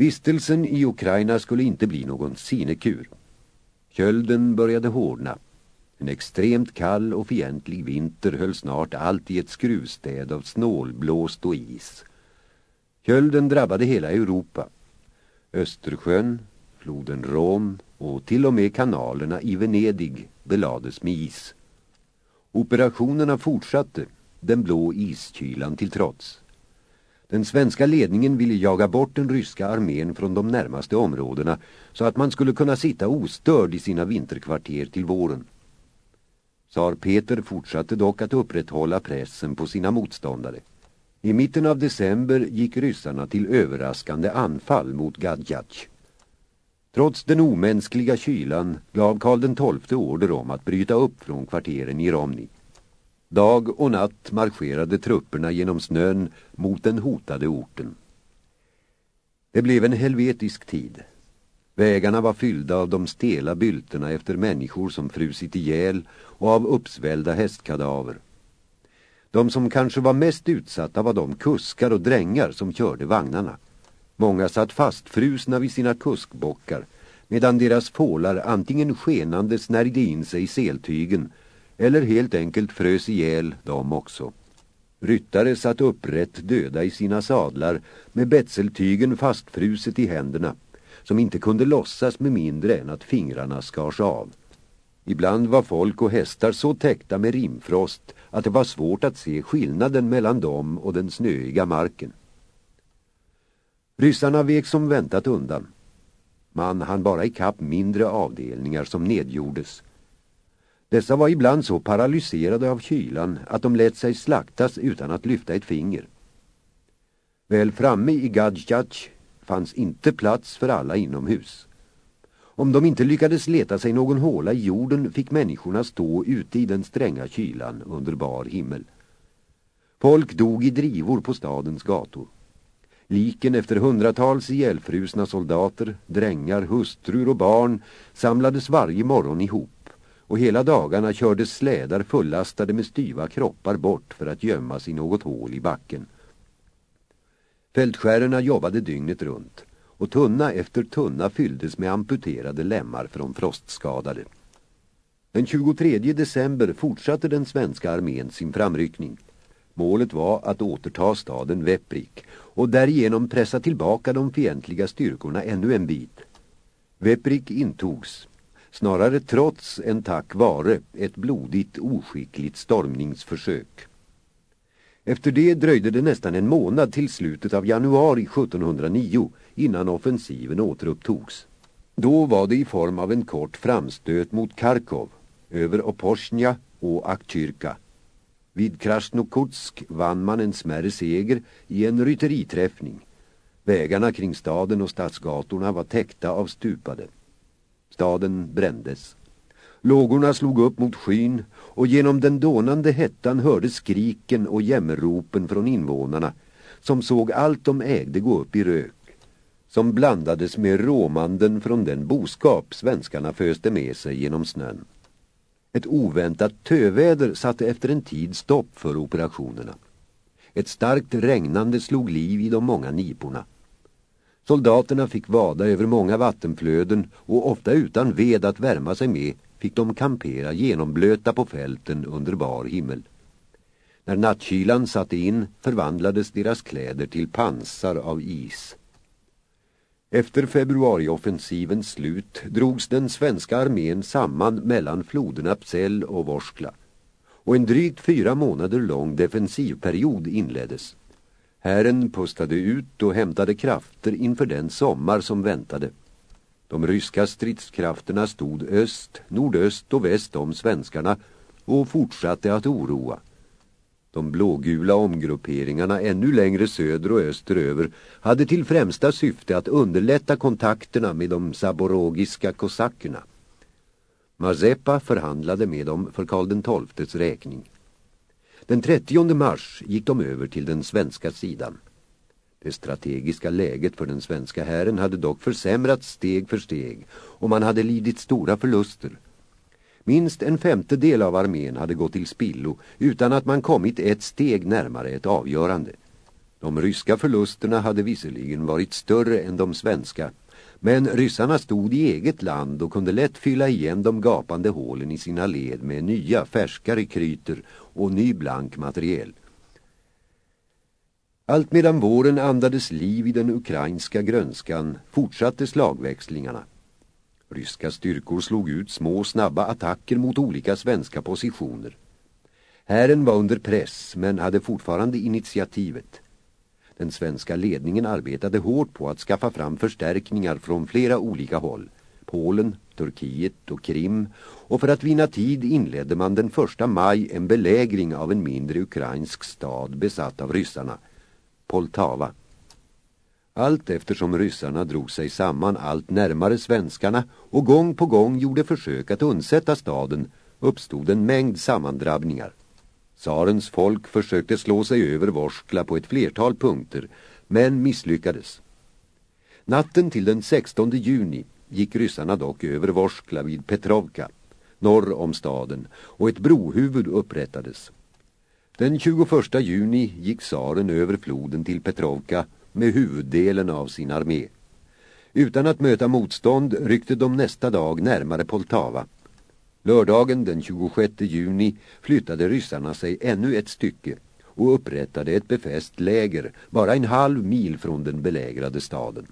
Vistelsen i Ukraina skulle inte bli någon sinekur. Kölden började hårdna. En extremt kall och fientlig vinter höll snart allt i ett skruvstäd av snålblåst och is. Kölden drabbade hela Europa. Östersjön, floden Rom och till och med kanalerna i Venedig belades med is. Operationerna fortsatte, den blå iskylan till trots. Den svenska ledningen ville jaga bort den ryska armén från de närmaste områdena så att man skulle kunna sitta ostörd i sina vinterkvarter till våren. Tsar Peter fortsatte dock att upprätthålla pressen på sina motståndare. I mitten av december gick ryssarna till överraskande anfall mot Gadjatj. Trots den omänskliga kylan gav Karl XII order om att bryta upp från kvarteren i Romni. Dag och natt marscherade trupperna genom snön mot den hotade orten. Det blev en helvetisk tid. Vägarna var fyllda av de stela bylterna efter människor som frusit ihjäl och av uppsvällda hästkadaver. De som kanske var mest utsatta var de kuskar och drängar som körde vagnarna. Många satt fastfrusna vid sina kuskbockar medan deras fålar antingen skenande snärjde in sig i seltygen eller helt enkelt frös ihjäl dem också. Ryttare satt upprätt döda i sina sadlar med betseltygen fastfruset i händerna som inte kunde lossas med mindre än att fingrarna skars av. Ibland var folk och hästar så täckta med rimfrost att det var svårt att se skillnaden mellan dem och den snöiga marken. Ryssarna vek som väntat undan. Man hann bara i kapp mindre avdelningar som nedgjordes. Dessa var ibland så paralyserade av kylan att de lät sig slaktas utan att lyfta ett finger. Väl framme i Gadjach fanns inte plats för alla inomhus. Om de inte lyckades leta sig någon håla i jorden fick människorna stå ute i den stränga kylan under bar himmel. Folk dog i drivor på stadens gator. Liken efter hundratals ihjälfrusna soldater, drängar, hustrur och barn samlades varje morgon ihop och hela dagarna kördes slädar fullastade med styva kroppar bort för att gömmas i något hål i backen. Fältskärerna jobbade dygnet runt och tunna efter tunna fylldes med amputerade lemmar från frostskadade. Den 23 december fortsatte den svenska armén sin framryckning. Målet var att återta staden Veprik och därigenom pressa tillbaka de fientliga styrkorna ännu en bit. Veprik intogs, snarare trots än tack vare ett blodigt oskickligt stormningsförsök. Efter det dröjde det nästan en månad till slutet av januari 1709 innan offensiven återupptogs. Då var det i form av en kort framstöt mot Karkov, över Oporsnja och Aktyrka. Vid Krasnokutsk vann man en smärre seger i en rytteriträffning. Vägarna kring staden och stadsgatorna var täckta av stupade. Staden brändes. Lågorna slog upp mot skyn och genom den dånande hettan hördes skriken och jämmerropen från invånarna som såg allt de ägde gå upp i rök som blandades med råmanden från den boskap svenskarna föste med sig genom snön. Ett oväntat töväder satte efter en tid stopp för operationerna. Ett starkt regnande slog liv i de många niporna. Soldaterna fick vada över många vattenflöden och ofta utan ved att värma sig med fick de kampera genomblöta på fälten under bar himmel. När nattkylan satte in förvandlades deras kläder till pansar av is. Efter februarioffensivens slut drogs den svenska armén samman mellan floderna Psell och Vorskla och en drygt fyra månader lång defensivperiod inleddes. Hären pustade ut och hämtade krafter inför den sommar som väntade. De ryska stridskrafterna stod öst, nordöst och väst om svenskarna och fortsatte att oroa. De blågula omgrupperingarna ännu längre söder och österöver hade till främsta syfte att underlätta kontakterna med de saborogiska kosackerna. Mazepa förhandlade med dem för Karl XIIs räkning. Den 30 mars gick de över till den svenska sidan. Det strategiska läget för den svenska hären hade dock försämrats steg för steg och man hade lidit stora förluster. Minst en femtedel av armén hade gått till spillo utan att man kommit ett steg närmare ett avgörande. De ryska förlusterna hade visserligen varit större än de svenska, men ryssarna stod i eget land och kunde lätt fylla igen de gapande hålen i sina led med nya, färskare kryter och ny blank materiel. Allt medan våren andades liv i den ukrainska grönskan fortsatte slagväxlingarna. Ryska styrkor slog ut små snabba attacker mot olika svenska positioner. Hären var under press men hade fortfarande initiativet. Den svenska ledningen arbetade hårt på att skaffa fram förstärkningar från flera olika håll. Polen, Turkiet och Krim och för att vinna tid inledde man den första maj en belägring av en mindre ukrainsk stad besatt av ryssarna, Poltava. Allt eftersom ryssarna drog sig samman allt närmare svenskarna och gång på gång gjorde försök att undsätta staden uppstod en mängd sammandrabbningar. Sarens folk försökte slå sig över Vorskla på ett flertal punkter, men misslyckades. Natten till den 16 juni gick ryssarna dock över Vorskla vid Petrovka, norr om staden, och ett brohuvud upprättades. Den 21 juni gick Saren över floden till Petrovka med huvuddelen av sin armé. Utan att möta motstånd ryckte de nästa dag närmare Poltava. Lördagen den 26 juni flyttade ryssarna sig ännu ett stycke och upprättade ett befäst läger bara en halv mil från den belägrade staden.